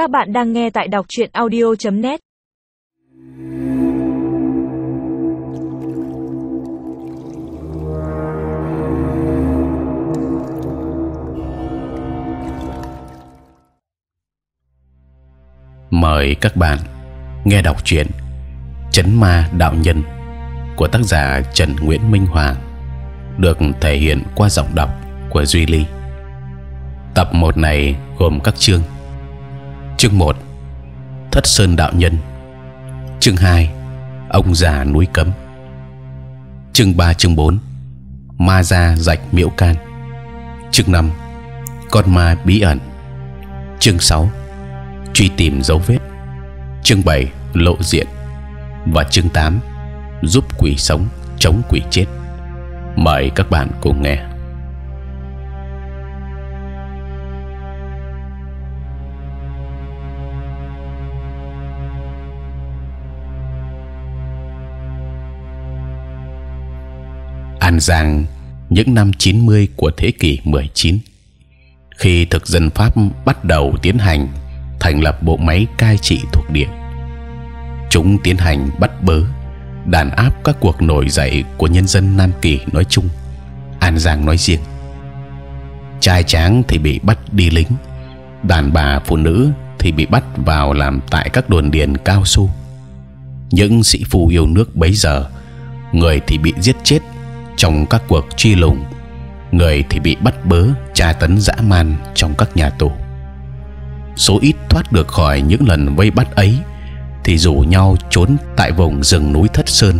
Các bạn đang nghe tại đọc truyện audio.net. Mời các bạn nghe đọc truyện Chấn Ma Đạo Nhân của tác giả Trần Nguyễn Minh Hoàng được thể hiện qua giọng đọc của Duy Ly. Tập 1 này gồm các chương. Chương 1 Thất Sơn Đạo Nhân. Chương 2 Ông già núi cấm. Chương 3 chương 4 Ma gia rạch miễu can. Chương 5 Con ma bí ẩn. Chương 6 Truy tìm dấu vết. Chương 7 Lộ diện và chương 8 giúp quỷ sống chống quỷ chết. Mời các bạn cùng nghe. An Giang những năm 90 của thế kỷ 19 khi thực dân Pháp bắt đầu tiến hành thành lập bộ máy cai trị thuộc địa, chúng tiến hành bắt bớ, đàn áp các cuộc nổi dậy của nhân dân Nam Kỳ nói chung, An Giang nói riêng. Trai tráng thì bị bắt đi lính, đàn bà phụ nữ thì bị bắt vào làm tại các đồn điền cao su. Những sĩ phu yêu nước bấy giờ, người thì bị giết chết trong các cuộc truy lùng, người thì bị bắt bớ, tra tấn dã man trong các nhà tù. Số ít thoát được khỏi những lần vây bắt ấy, thì rủ nhau trốn tại vùng rừng núi Thất Sơn,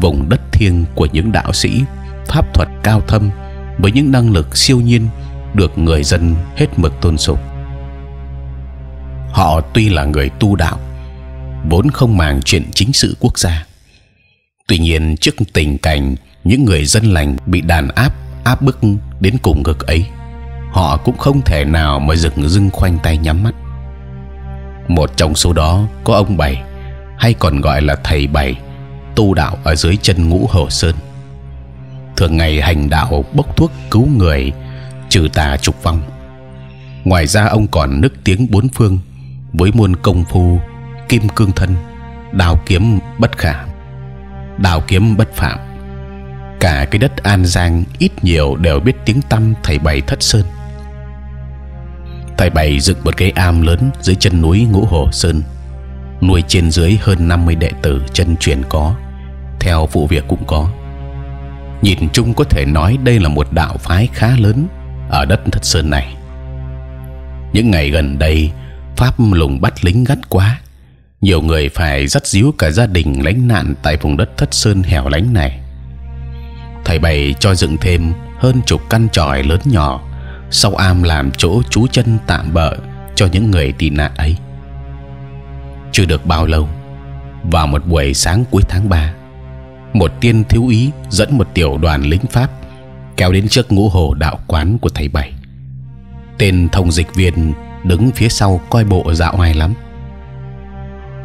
vùng đất thiêng của những đạo sĩ pháp thuật cao thâm với những năng lực siêu nhiên được người dân hết mực tôn sùng. Họ tuy là người tu đạo, vốn không màng chuyện chính sự quốc gia. Tuy nhiên trước tình cảnh những người dân lành bị đàn áp áp bức đến cùng cực ấy. Họ cũng không thể nào mà dừng dưng khoanh tay nhắm mắt. Một trong số đó có ông bảy, hay còn gọi là thầy bảy, tu đạo ở dưới chân ngũ hồ sơn. Thường ngày hành đạo bốc thuốc cứu người, trừ tà trục vong. Ngoài ra ông còn nức tiếng bốn phương với môn công phu, kim cương thân đào kiếm bất khả đào kiếm bất phạm cả cái đất An Giang ít nhiều đều biết tiếng tăm thầy bảy thất sơn. Thầy bảy dựng một cái am lớn dưới chân núi Ngũ Hồ Sơn, nuôi trên dưới hơn 50 đệ tử chân truyền có, theo vụ việc cũng có. Nhìn chung có thể nói đây là một đạo phái khá lớn ở đất thất sơn này. Những ngày gần đây pháp lùng bắt lính gắt quá, nhiều người phải dắt díu cả gia đình lánh nạn tại vùng đất thất sơn hẻo lánh này thầy bảy cho dựng thêm hơn chục căn tròi lớn nhỏ sau am làm chỗ trú chân tạm bợ cho những người tị nạn ấy. Chưa được bao lâu, vào một buổi sáng cuối tháng 3 một tiên thiếu úy dẫn một tiểu đoàn lính pháp kéo đến trước ngũ hồ đạo quán của thầy bảy. Tên thông dịch viên đứng phía sau coi bộ dạo hoài lắm.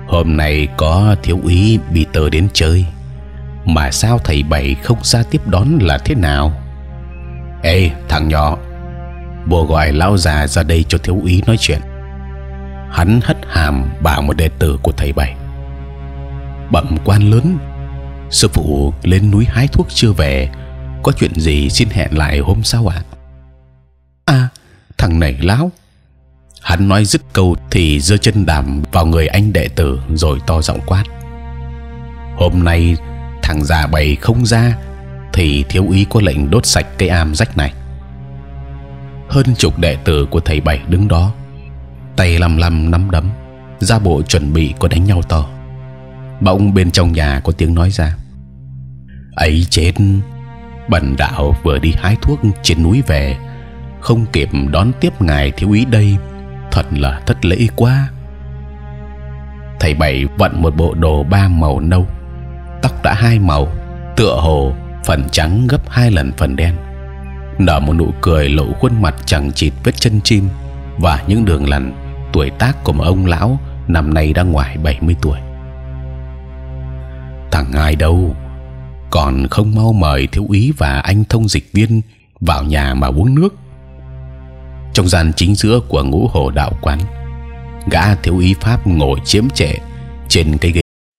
Hôm nay có thiếu úy bị tờ đến chơi mà sao thầy bảy không ra tiếp đón là thế nào? Ê thằng nhỏ, bố gọi lão già ra đây cho thiếu úy nói chuyện. Hắn hất hàm bảo một đệ tử của thầy bảy. Bẩm quan lớn, sư phụ lên núi hái thuốc chưa về, có chuyện gì xin hẹn lại hôm sau ạ? À, thằng này láo. Hắn nói dứt câu thì giơ chân đạp vào người anh đệ tử rồi to giọng quát. Hôm nay thằng già bầy không ra, thì thiếu úy có lệnh đốt sạch cây am rách này. Hơn chục đệ tử của thầy bảy đứng đó, tay lầm lầm nắm đấm, ra bộ chuẩn bị có đánh nhau to. Bỗng bên trong nhà có tiếng nói ra, ấy chết, bần đạo vừa đi hái thuốc trên núi về, không kịp đón tiếp ngài thiếu úy đây, thật là thất lễ quá. Thầy bảy vận một bộ đồ ba màu nâu tóc đã hai màu, tựa hồ phần trắng gấp hai lần phần đen, nở một nụ cười lộ khuôn mặt chẳng chịt vết chân chim và những đường lằn tuổi tác của một ông lão năm nay đang ngoài 70 tuổi. Thằng ai đâu, còn không mau mời thiếu úy và anh thông dịch viên vào nhà mà uống nước. Trong gian chính giữa của ngũ hồ đạo quán, gã thiếu úy pháp ngồi chiếm trệ trên cái ghế